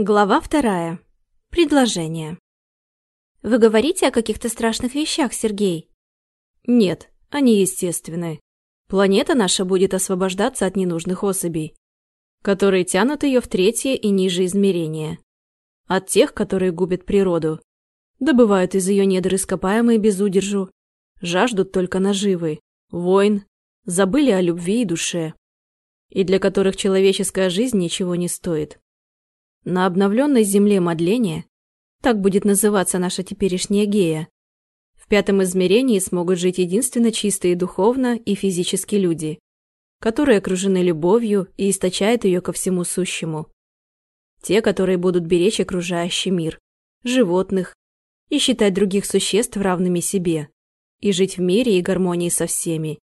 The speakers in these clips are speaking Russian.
Глава вторая. Предложение. Вы говорите о каких-то страшных вещах, Сергей? Нет, они естественны. Планета наша будет освобождаться от ненужных особей, которые тянут ее в третье и ниже измерение. От тех, которые губят природу, добывают из ее недр ископаемые без удержу, жаждут только наживы, войн, забыли о любви и душе, и для которых человеческая жизнь ничего не стоит. На обновленной земле Мадления, так будет называться наша теперешняя гея, в пятом измерении смогут жить единственно чистые духовно и физически люди, которые окружены любовью и источают ее ко всему сущему. Те, которые будут беречь окружающий мир, животных и считать других существ равными себе, и жить в мире и гармонии со всеми,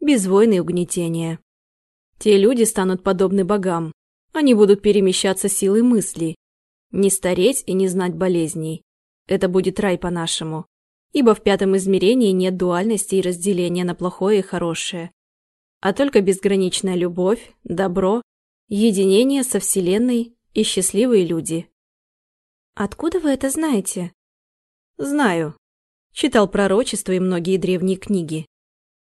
без войны и угнетения. Те люди станут подобны богам, они будут перемещаться силой мысли. Не стареть и не знать болезней. Это будет рай по-нашему. Ибо в пятом измерении нет дуальности и разделения на плохое и хорошее. А только безграничная любовь, добро, единение со Вселенной и счастливые люди. Откуда вы это знаете? Знаю. Читал пророчества и многие древние книги.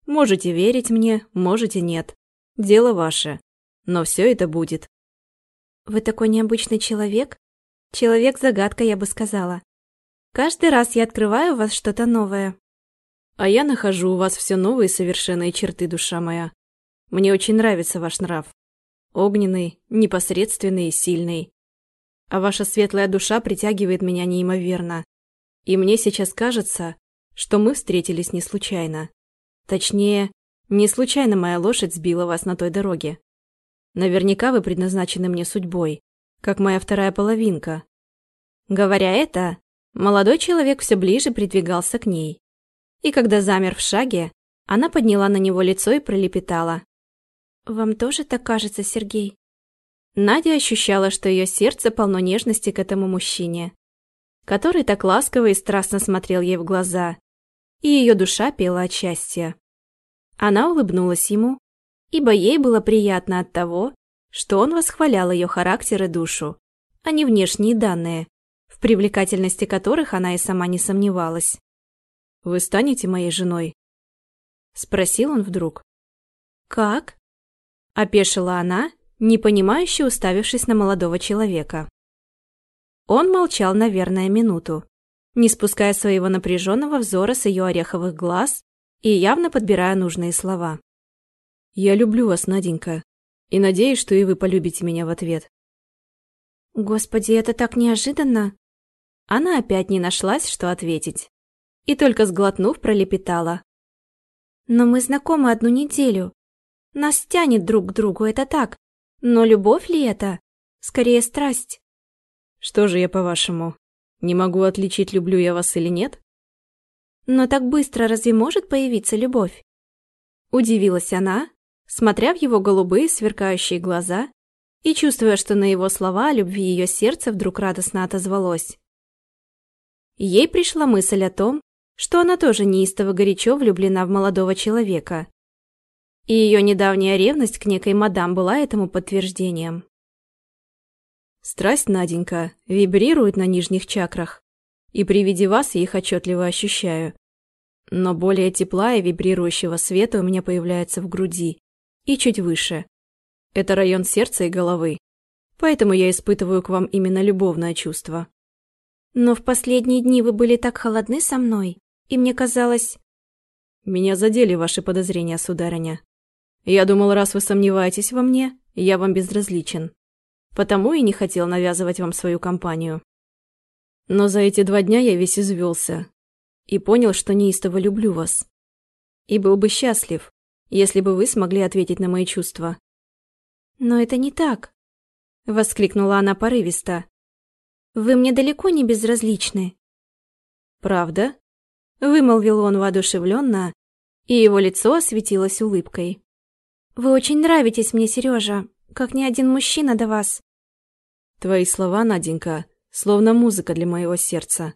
Можете верить мне, можете нет. Дело ваше. Но все это будет. Вы такой необычный человек. Человек-загадка, я бы сказала. Каждый раз я открываю у вас что-то новое. А я нахожу у вас все новые совершенные черты, душа моя. Мне очень нравится ваш нрав. Огненный, непосредственный и сильный. А ваша светлая душа притягивает меня неимоверно. И мне сейчас кажется, что мы встретились не случайно. Точнее, не случайно моя лошадь сбила вас на той дороге. Наверняка вы предназначены мне судьбой, как моя вторая половинка. Говоря это, молодой человек все ближе придвигался к ней. И когда замер в шаге, она подняла на него лицо и пролепетала. «Вам тоже так кажется, Сергей?» Надя ощущала, что ее сердце полно нежности к этому мужчине, который так ласково и страстно смотрел ей в глаза, и ее душа пела от счастья. Она улыбнулась ему, ибо ей было приятно от того, что он восхвалял ее характер и душу, а не внешние данные, в привлекательности которых она и сама не сомневалась. «Вы станете моей женой?» – спросил он вдруг. «Как?» – опешила она, непонимающе уставившись на молодого человека. Он молчал, наверное, минуту, не спуская своего напряженного взора с ее ореховых глаз и явно подбирая нужные слова. Я люблю вас, Наденька, и надеюсь, что и вы полюбите меня в ответ. Господи, это так неожиданно. Она опять не нашлась, что ответить. И только сглотнув, пролепетала. Но мы знакомы одну неделю. Нас тянет друг к другу, это так. Но любовь ли это? Скорее, страсть. Что же я, по-вашему, не могу отличить, люблю я вас или нет? Но так быстро разве может появиться любовь? Удивилась она, смотря в его голубые сверкающие глаза и чувствуя, что на его слова о любви ее сердце вдруг радостно отозвалось. Ей пришла мысль о том, что она тоже неистово горячо влюблена в молодого человека. И ее недавняя ревность к некой мадам была этому подтверждением. Страсть, Наденька, вибрирует на нижних чакрах, и при виде вас я их отчетливо ощущаю. Но более тепла и вибрирующего света у меня появляется в груди, и чуть выше. Это район сердца и головы. Поэтому я испытываю к вам именно любовное чувство. Но в последние дни вы были так холодны со мной, и мне казалось... Меня задели ваши подозрения, сударыня. Я думал, раз вы сомневаетесь во мне, я вам безразличен. Потому и не хотел навязывать вам свою компанию. Но за эти два дня я весь извелся и понял, что неистово люблю вас. И был бы счастлив, если бы вы смогли ответить на мои чувства. Но это не так, воскликнула она порывисто. Вы мне далеко не безразличны. Правда? вымолвил он воодушевленно, и его лицо осветилось улыбкой. Вы очень нравитесь мне, Сережа, как ни один мужчина до вас. Твои слова, Наденька, словно музыка для моего сердца.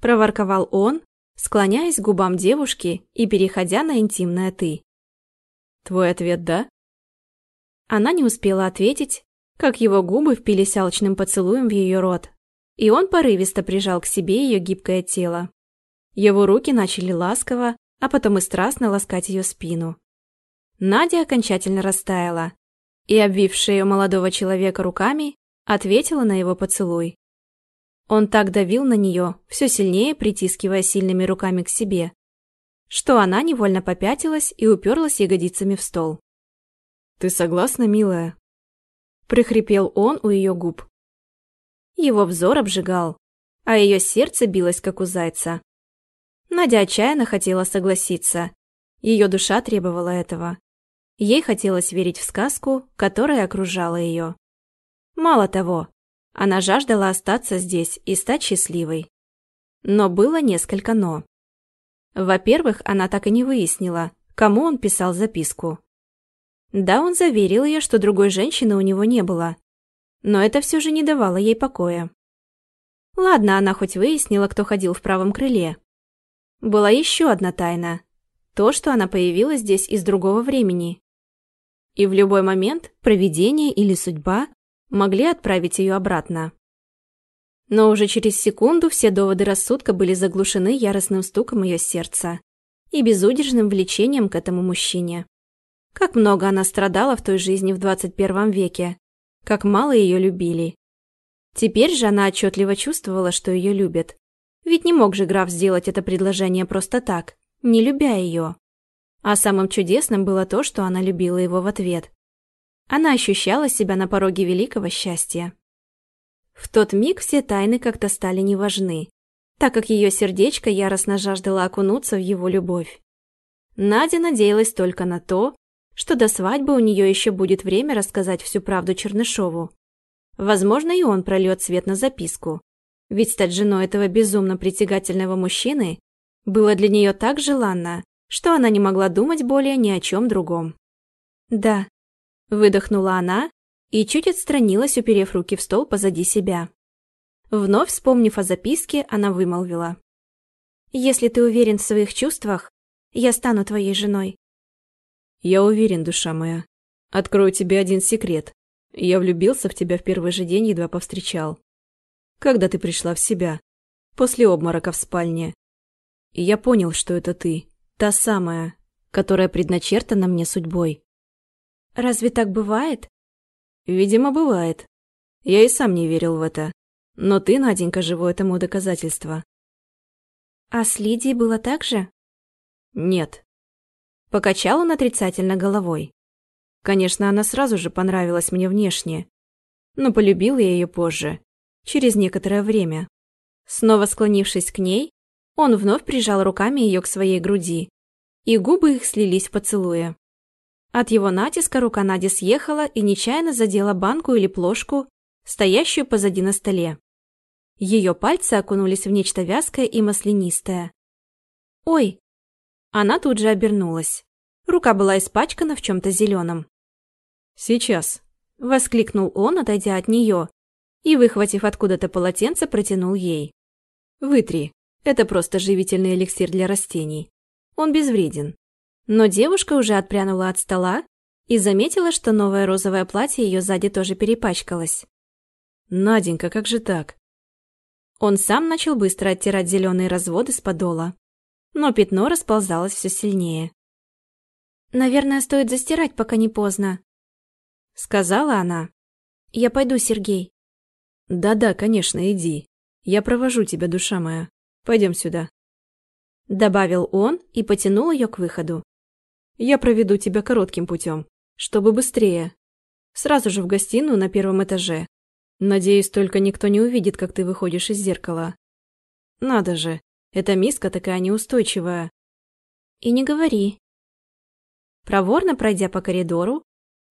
Проворковал он, склоняясь к губам девушки и переходя на интимное «ты». Твой ответ «да»?» Она не успела ответить, как его губы впились алчным поцелуем в ее рот, и он порывисто прижал к себе ее гибкое тело. Его руки начали ласково, а потом и страстно ласкать ее спину. Надя окончательно растаяла и, обвив шею молодого человека руками, ответила на его поцелуй. Он так давил на нее, все сильнее притискивая сильными руками к себе, что она невольно попятилась и уперлась ягодицами в стол. «Ты согласна, милая?» прихрипел он у ее губ. Его взор обжигал, а ее сердце билось, как у зайца. Надя отчаянно хотела согласиться. Ее душа требовала этого. Ей хотелось верить в сказку, которая окружала ее. Мало того, она жаждала остаться здесь и стать счастливой. Но было несколько «но». Во-первых, она так и не выяснила, кому он писал записку. Да, он заверил ее, что другой женщины у него не было. Но это все же не давало ей покоя. Ладно, она хоть выяснила, кто ходил в правом крыле. Была еще одна тайна. То, что она появилась здесь из другого времени. И в любой момент провидение или судьба могли отправить ее обратно. Но уже через секунду все доводы рассудка были заглушены яростным стуком ее сердца и безудержным влечением к этому мужчине. Как много она страдала в той жизни в 21 веке. Как мало ее любили. Теперь же она отчетливо чувствовала, что ее любят. Ведь не мог же граф сделать это предложение просто так, не любя ее. А самым чудесным было то, что она любила его в ответ. Она ощущала себя на пороге великого счастья. В тот миг все тайны как-то стали неважны, так как ее сердечко яростно жаждало окунуться в его любовь. Надя надеялась только на то, что до свадьбы у нее еще будет время рассказать всю правду Чернышову. Возможно, и он прольет свет на записку. Ведь стать женой этого безумно притягательного мужчины было для нее так желанно, что она не могла думать более ни о чем другом. «Да», – выдохнула она и чуть отстранилась, уперев руки в стол позади себя. Вновь вспомнив о записке, она вымолвила. «Если ты уверен в своих чувствах, я стану твоей женой. Я уверен, душа моя. Открою тебе один секрет. Я влюбился в тебя в первый же день, едва повстречал. Когда ты пришла в себя? После обморока в спальне. И я понял, что это ты. Та самая, которая предначертана мне судьбой. Разве так бывает? Видимо, бывает. Я и сам не верил в это. Но ты, Наденька, живое тому доказательство. А с Лидией было так же? Нет. Покачал он отрицательно головой. Конечно, она сразу же понравилась мне внешне. Но полюбил я ее позже, через некоторое время. Снова склонившись к ней, он вновь прижал руками ее к своей груди, и губы их слились в поцелуе. От его натиска рука Нади съехала и нечаянно задела банку или плошку, стоящую позади на столе. Ее пальцы окунулись в нечто вязкое и маслянистое. «Ой!» Она тут же обернулась. Рука была испачкана в чем-то зеленом. «Сейчас», — воскликнул он, отойдя от нее, и, выхватив откуда-то полотенце, протянул ей. «Вытри. Это просто живительный эликсир для растений. Он безвреден». Но девушка уже отпрянула от стола и заметила, что новое розовое платье ее сзади тоже перепачкалось. «Наденька, как же так?» Он сам начал быстро оттирать зеленые разводы с подола но пятно расползалось все сильнее. «Наверное, стоит застирать, пока не поздно», — сказала она. «Я пойду, Сергей». «Да-да, конечно, иди. Я провожу тебя, душа моя. Пойдем сюда». Добавил он и потянул ее к выходу. «Я проведу тебя коротким путем, чтобы быстрее. Сразу же в гостиную на первом этаже. Надеюсь, только никто не увидит, как ты выходишь из зеркала. Надо же, эта миска такая неустойчивая. И не говори. Проворно пройдя по коридору,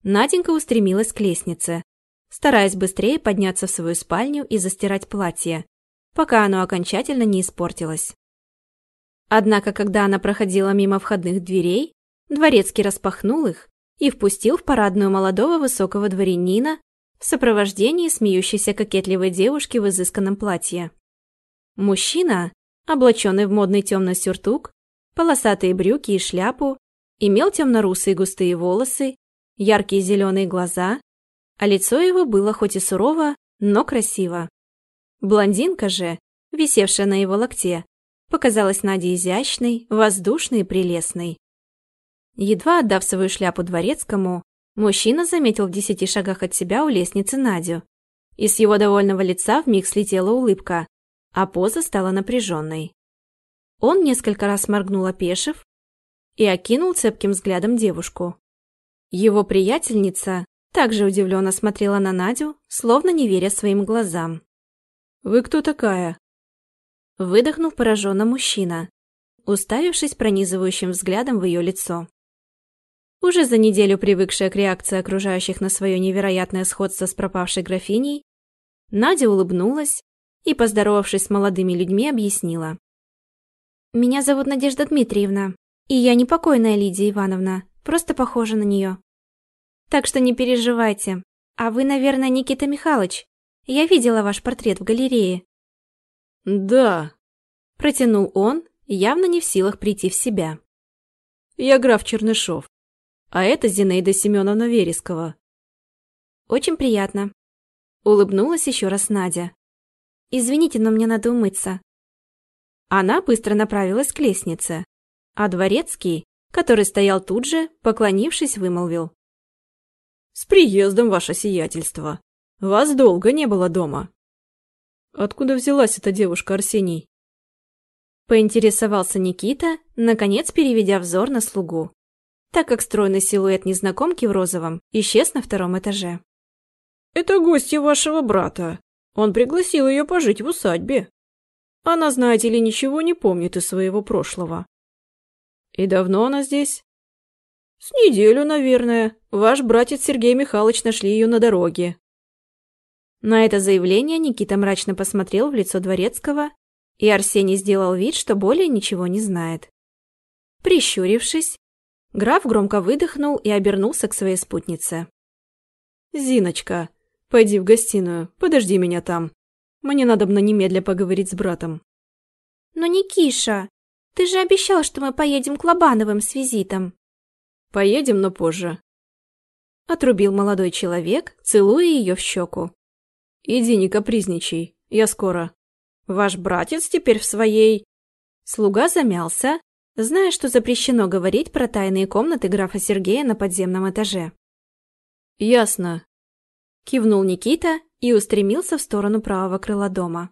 Наденька устремилась к лестнице, стараясь быстрее подняться в свою спальню и застирать платье, пока оно окончательно не испортилось. Однако, когда она проходила мимо входных дверей, дворецкий распахнул их и впустил в парадную молодого высокого дворянина в сопровождении смеющейся кокетливой девушки в изысканном платье. Мужчина, облаченный в модный темный сюртук, полосатые брюки и шляпу, имел темно-русые густые волосы, яркие зеленые глаза, а лицо его было хоть и сурово, но красиво. Блондинка же, висевшая на его локте, показалась Наде изящной, воздушной и прелестной. Едва отдав свою шляпу дворецкому, мужчина заметил в десяти шагах от себя у лестницы Надю, и с его довольного лица вмиг слетела улыбка, а поза стала напряженной. Он несколько раз моргнул, опешив, и окинул цепким взглядом девушку. Его приятельница также удивленно смотрела на Надю, словно не веря своим глазам. «Вы кто такая?» Выдохнул пораженно мужчина, уставившись пронизывающим взглядом в ее лицо. Уже за неделю привыкшая к реакции окружающих на свое невероятное сходство с пропавшей графиней, Надя улыбнулась и, поздоровавшись с молодыми людьми, объяснила. «Меня зовут Надежда Дмитриевна, и я не покойная Лидия Ивановна, просто похожа на нее. Так что не переживайте. А вы, наверное, Никита Михайлович. Я видела ваш портрет в галерее». «Да», – протянул он, явно не в силах прийти в себя. «Я граф Чернышов. А это Зинаида Семеновна Верескова». «Очень приятно», – улыбнулась еще раз Надя. «Извините, но мне надо умыться». Она быстро направилась к лестнице, а дворецкий, который стоял тут же, поклонившись, вымолвил. «С приездом, ваше сиятельство! Вас долго не было дома!» «Откуда взялась эта девушка, Арсений?» Поинтересовался Никита, наконец переведя взор на слугу, так как стройный силуэт незнакомки в розовом исчез на втором этаже. «Это гостья вашего брата. Он пригласил ее пожить в усадьбе. Она, знаете ли, ничего не помнит из своего прошлого. «И давно она здесь?» «С неделю, наверное. Ваш братец Сергей Михайлович нашли ее на дороге». На это заявление Никита мрачно посмотрел в лицо Дворецкого, и Арсений сделал вид, что более ничего не знает. Прищурившись, граф громко выдохнул и обернулся к своей спутнице. «Зиночка, пойди в гостиную, подожди меня там. Мне надо бы на немедля поговорить с братом». «Но Никиша, ты же обещал, что мы поедем к Лобановым с визитом. Поедем, но позже. Отрубил молодой человек, целуя ее в щеку. Иди, не капризничай, я скоро. Ваш братец теперь в своей... Слуга замялся, зная, что запрещено говорить про тайные комнаты графа Сергея на подземном этаже. «Ясно», – кивнул Никита и устремился в сторону правого крыла дома.